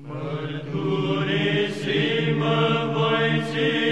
Mărturisim-mă voi ție,